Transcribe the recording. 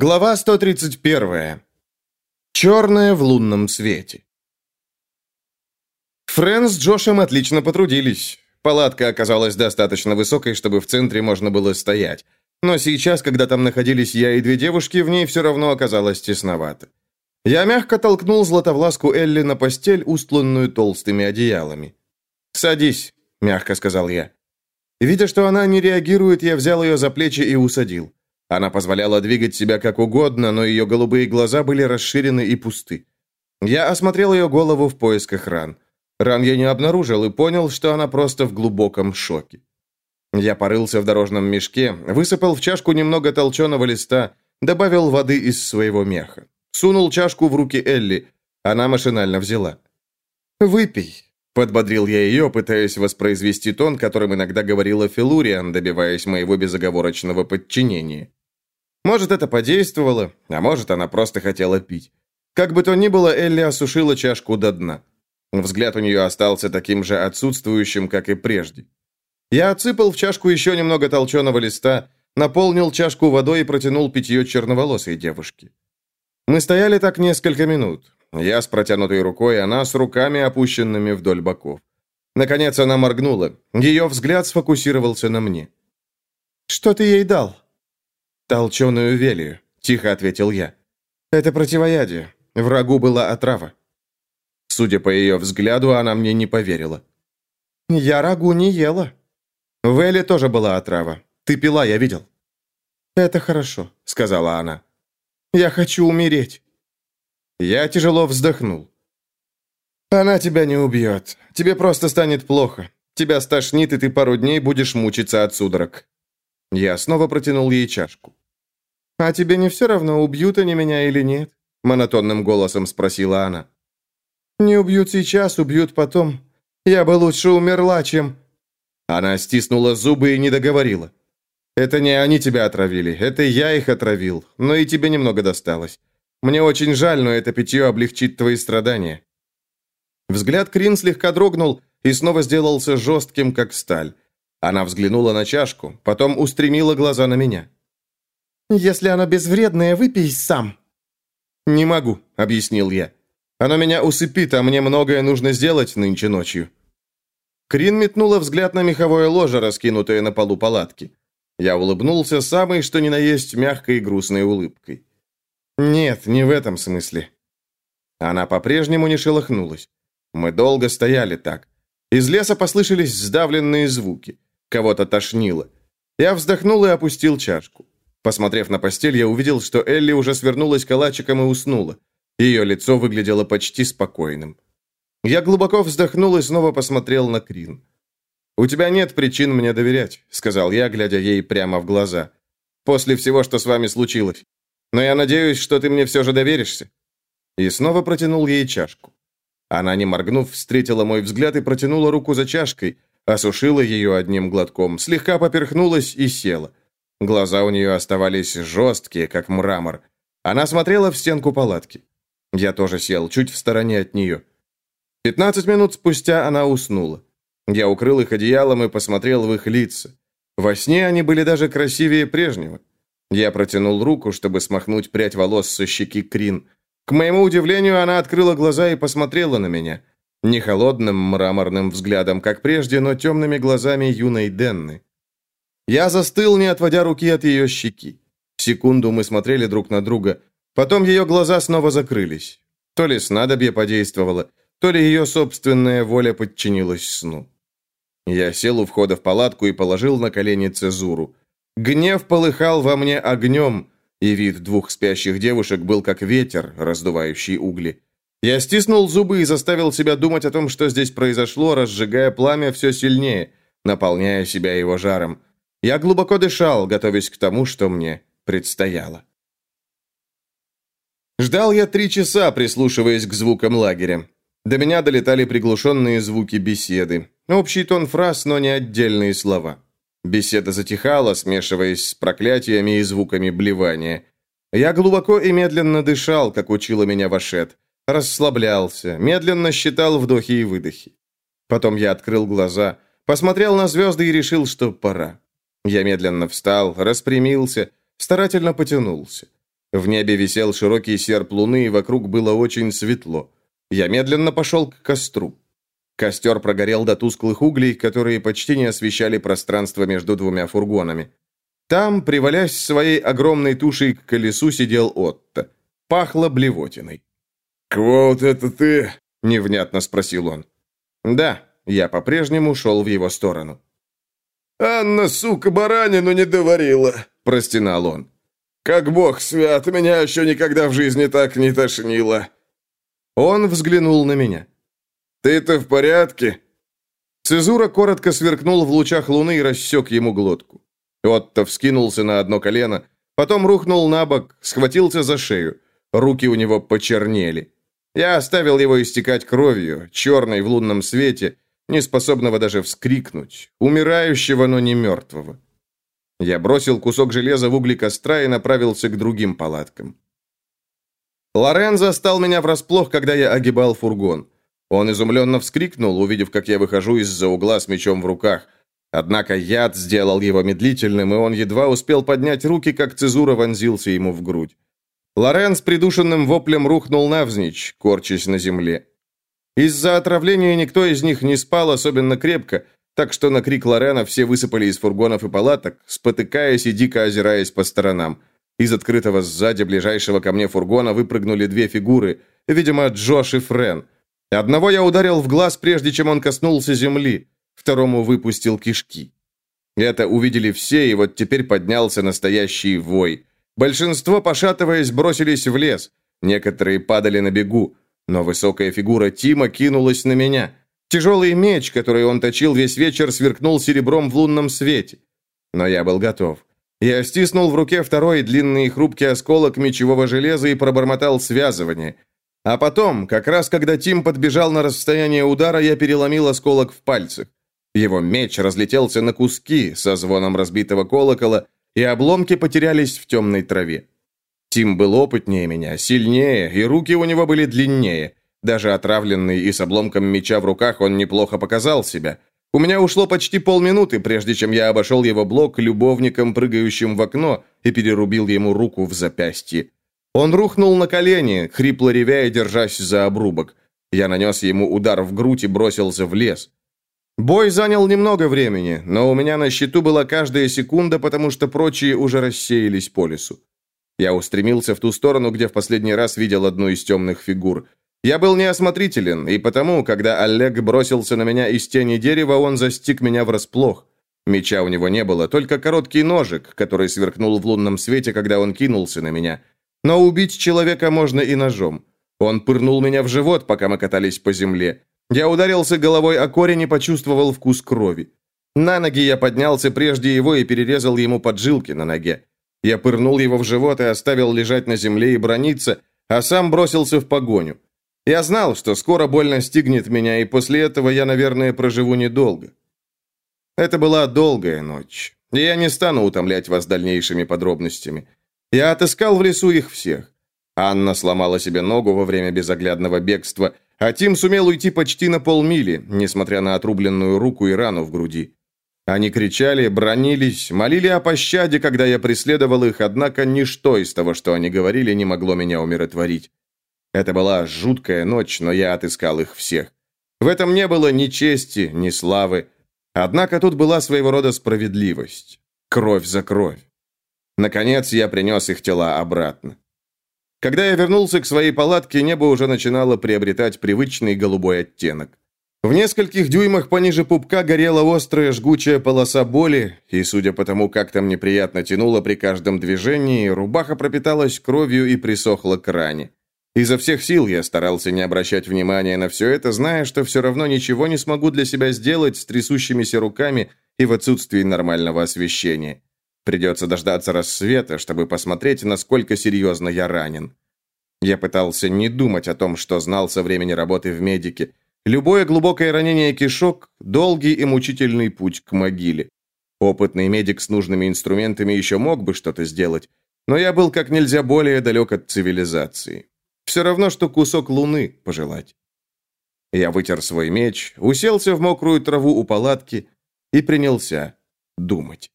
Глава 131. Черное в лунном свете. Френ с Джошем отлично потрудились. Палатка оказалась достаточно высокой, чтобы в центре можно было стоять. Но сейчас, когда там находились я и две девушки, в ней все равно оказалось тесновато. Я мягко толкнул златовласку Элли на постель, устланную толстыми одеялами. «Садись», — мягко сказал я. Видя, что она не реагирует, я взял ее за плечи и усадил. Она позволяла двигать себя как угодно, но ее голубые глаза были расширены и пусты. Я осмотрел ее голову в поисках ран. Ран я не обнаружил и понял, что она просто в глубоком шоке. Я порылся в дорожном мешке, высыпал в чашку немного толченого листа, добавил воды из своего меха. Сунул чашку в руки Элли. Она машинально взяла. «Выпей», — подбодрил я ее, пытаясь воспроизвести тон, которым иногда говорила Филуриан, добиваясь моего безоговорочного подчинения. Может, это подействовало, а может, она просто хотела пить. Как бы то ни было, Элли осушила чашку до дна. Взгляд у нее остался таким же отсутствующим, как и прежде. Я отсыпал в чашку еще немного толченого листа, наполнил чашку водой и протянул питье черноволосой девушке. Мы стояли так несколько минут. Я с протянутой рукой, она с руками, опущенными вдоль боков. Наконец она моргнула. Ее взгляд сфокусировался на мне. «Что ты ей дал?» «Толченую велию», — тихо ответил я. «Это противоядие. Врагу была отрава». Судя по ее взгляду, она мне не поверила. «Я рагу не ела». «В тоже была отрава. Ты пила, я видел». «Это хорошо», — сказала она. «Я хочу умереть». Я тяжело вздохнул. «Она тебя не убьет. Тебе просто станет плохо. Тебя стошнит, и ты пару дней будешь мучиться от судорог». Я снова протянул ей чашку. «А тебе не все равно, убьют они меня или нет?» Монотонным голосом спросила она. «Не убьют сейчас, убьют потом. Я бы лучше умерла, чем...» Она стиснула зубы и не договорила. «Это не они тебя отравили, это я их отравил, но и тебе немного досталось. Мне очень жаль, но это питье облегчит твои страдания». Взгляд Крин слегка дрогнул и снова сделался жестким, как сталь. Она взглянула на чашку, потом устремила глаза на меня. «Если оно безвредное, выпей сам». «Не могу», — объяснил я. Оно меня усыпит, а мне многое нужно сделать нынче ночью». Крин метнула взгляд на меховое ложе, раскинутое на полу палатки. Я улыбнулся самой, что ни на есть, мягкой и грустной улыбкой. «Нет, не в этом смысле». Она по-прежнему не шелохнулась. Мы долго стояли так. Из леса послышались сдавленные звуки. Кого-то тошнило. Я вздохнул и опустил чашку. Посмотрев на постель, я увидел, что Элли уже свернулась калачиком и уснула. Ее лицо выглядело почти спокойным. Я глубоко вздохнул и снова посмотрел на Крин. «У тебя нет причин мне доверять», — сказал я, глядя ей прямо в глаза. «После всего, что с вами случилось. Но я надеюсь, что ты мне все же доверишься». И снова протянул ей чашку. Она, не моргнув, встретила мой взгляд и протянула руку за чашкой, осушила ее одним глотком, слегка поперхнулась и села. Глаза у нее оставались жесткие, как мрамор. Она смотрела в стенку палатки. Я тоже сел, чуть в стороне от нее. Пятнадцать минут спустя она уснула. Я укрыл их одеялом и посмотрел в их лица. Во сне они были даже красивее прежнего. Я протянул руку, чтобы смахнуть прядь волос со щеки Крин. К моему удивлению, она открыла глаза и посмотрела на меня. Не холодным мраморным взглядом, как прежде, но темными глазами юной Денны. Я застыл, не отводя руки от ее щеки. Секунду мы смотрели друг на друга. Потом ее глаза снова закрылись. То ли снадобье подействовало, то ли ее собственная воля подчинилась сну. Я сел у входа в палатку и положил на колени цезуру. Гнев полыхал во мне огнем, и вид двух спящих девушек был как ветер, раздувающий угли. Я стиснул зубы и заставил себя думать о том, что здесь произошло, разжигая пламя все сильнее, наполняя себя его жаром. Я глубоко дышал, готовясь к тому, что мне предстояло. Ждал я три часа, прислушиваясь к звукам лагеря. До меня долетали приглушенные звуки беседы. Общий тон фраз, но не отдельные слова. Беседа затихала, смешиваясь с проклятиями и звуками блевания. Я глубоко и медленно дышал, как учила меня Вашет. Расслаблялся, медленно считал вдохи и выдохи. Потом я открыл глаза, посмотрел на звезды и решил, что пора. Я медленно встал, распрямился, старательно потянулся. В небе висел широкий серп луны, и вокруг было очень светло. Я медленно пошел к костру. Костер прогорел до тусклых углей, которые почти не освещали пространство между двумя фургонами. Там, привалясь своей огромной тушей к колесу, сидел Отто. Пахло блевотиной. «Квоут, это ты?» – невнятно спросил он. «Да», я по-прежнему шел в его сторону. «Анна, сука, баранину не доварила», – простенал он. «Как бог свят, меня еще никогда в жизни так не тошнило». Он взглянул на меня. «Ты-то в порядке?» Цезура коротко сверкнул в лучах луны и рассек ему глотку. Отто вскинулся на одно колено, потом рухнул на бок, схватился за шею. Руки у него почернели. Я оставил его истекать кровью, черной в лунном свете, не способного даже вскрикнуть, умирающего, но не мертвого. Я бросил кусок железа в угли костра и направился к другим палаткам. Лорен застал меня врасплох, когда я огибал фургон. Он изумленно вскрикнул, увидев, как я выхожу из-за угла с мечом в руках. Однако яд сделал его медлительным, и он едва успел поднять руки, как цезура вонзился ему в грудь. Лорен с придушенным воплем рухнул навзничь, корчась на земле. Из-за отравления никто из них не спал особенно крепко, так что на крик Лорена все высыпали из фургонов и палаток, спотыкаясь и дико озираясь по сторонам. Из открытого сзади ближайшего ко мне фургона выпрыгнули две фигуры, видимо, Джош и Френ. Одного я ударил в глаз, прежде чем он коснулся земли, второму выпустил кишки. Это увидели все, и вот теперь поднялся настоящий вой. Большинство, пошатываясь, бросились в лес. Некоторые падали на бегу. Но высокая фигура Тима кинулась на меня. Тяжелый меч, который он точил весь вечер, сверкнул серебром в лунном свете. Но я был готов. Я стиснул в руке второй длинный и хрупкий осколок мечевого железа и пробормотал связывание. А потом, как раз когда Тим подбежал на расстояние удара, я переломил осколок в пальцах. Его меч разлетелся на куски со звоном разбитого колокола, и обломки потерялись в темной траве. Тим был опытнее меня, сильнее, и руки у него были длиннее. Даже отравленный и с обломком меча в руках он неплохо показал себя. У меня ушло почти полминуты, прежде чем я обошел его блок любовником, прыгающим в окно, и перерубил ему руку в запястье. Он рухнул на колени, хрипло ревя и держась за обрубок. Я нанес ему удар в грудь и бросился в лес. Бой занял немного времени, но у меня на счету была каждая секунда, потому что прочие уже рассеялись по лесу. Я устремился в ту сторону, где в последний раз видел одну из темных фигур. Я был неосмотрителен, и потому, когда Олег бросился на меня из тени дерева, он застиг меня врасплох. Меча у него не было, только короткий ножик, который сверкнул в лунном свете, когда он кинулся на меня. Но убить человека можно и ножом. Он пырнул меня в живот, пока мы катались по земле. Я ударился головой о корень и почувствовал вкус крови. На ноги я поднялся прежде его и перерезал ему поджилки на ноге. Я пырнул его в живот и оставил лежать на земле и брониться, а сам бросился в погоню. Я знал, что скоро боль настигнет меня, и после этого я, наверное, проживу недолго. Это была долгая ночь, и я не стану утомлять вас дальнейшими подробностями. Я отыскал в лесу их всех. Анна сломала себе ногу во время безоглядного бегства, а Тим сумел уйти почти на полмили, несмотря на отрубленную руку и рану в груди. Они кричали, бронились, молили о пощаде, когда я преследовал их, однако ничто из того, что они говорили, не могло меня умиротворить. Это была жуткая ночь, но я отыскал их всех. В этом не было ни чести, ни славы. Однако тут была своего рода справедливость. Кровь за кровь. Наконец я принес их тела обратно. Когда я вернулся к своей палатке, небо уже начинало приобретать привычный голубой оттенок. В нескольких дюймах пониже пупка горела острая жгучая полоса боли, и, судя по тому, как там неприятно тянуло при каждом движении, рубаха пропиталась кровью и присохла к ране. Изо всех сил я старался не обращать внимания на все это, зная, что все равно ничего не смогу для себя сделать с трясущимися руками и в отсутствии нормального освещения. Придется дождаться рассвета, чтобы посмотреть, насколько серьезно я ранен. Я пытался не думать о том, что знал со времени работы в медике, Любое глубокое ранение кишок – долгий и мучительный путь к могиле. Опытный медик с нужными инструментами еще мог бы что-то сделать, но я был как нельзя более далек от цивилизации. Все равно, что кусок луны пожелать. Я вытер свой меч, уселся в мокрую траву у палатки и принялся думать.